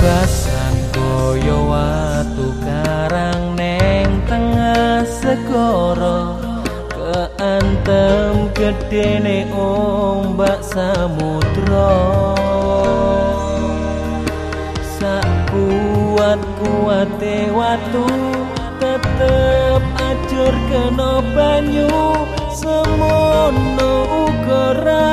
paribasan koyo watu karang neng tengah segoro. Keantem gedene ombak samudra sak kuat kuate watu tetep ajur kena banyu. Semono beda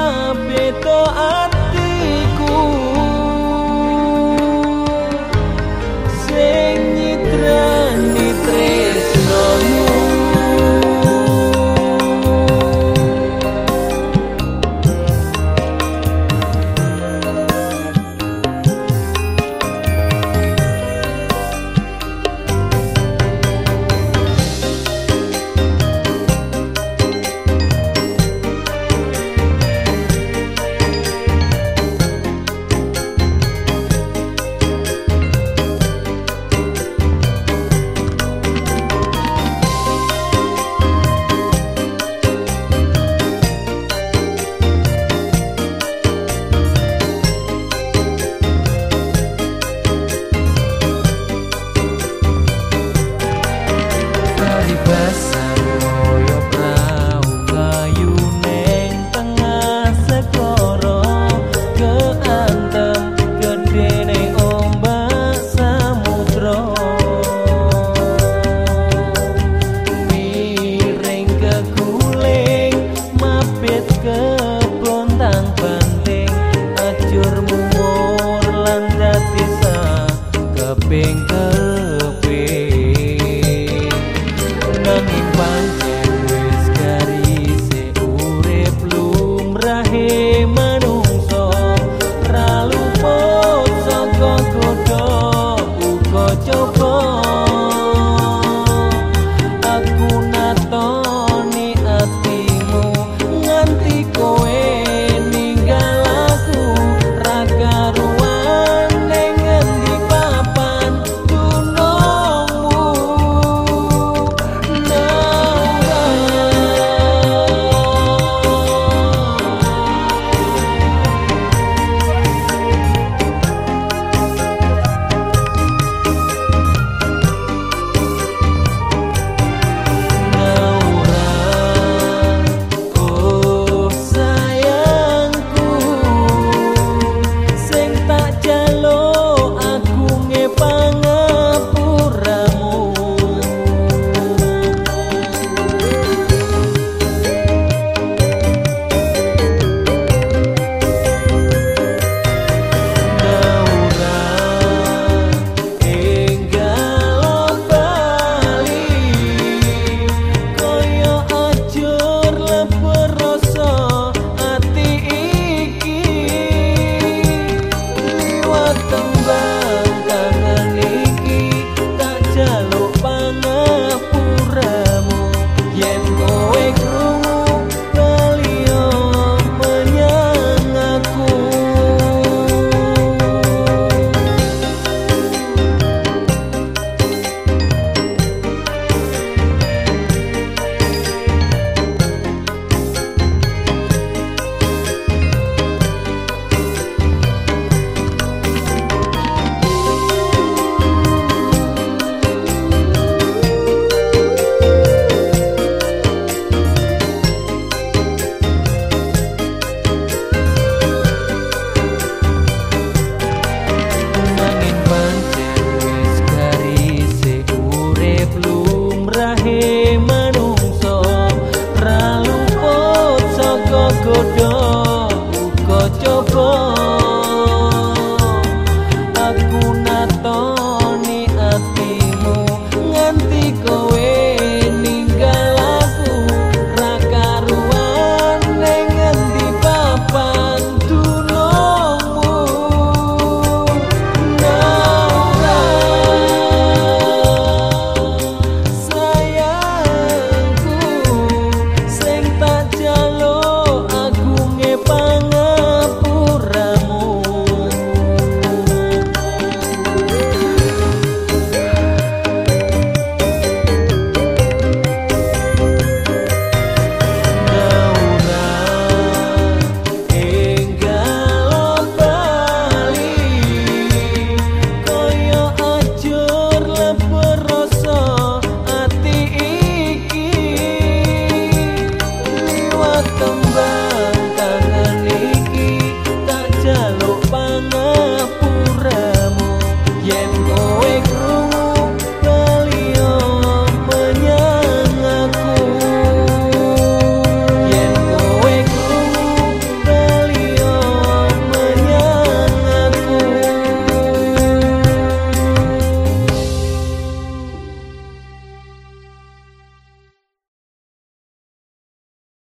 tiếng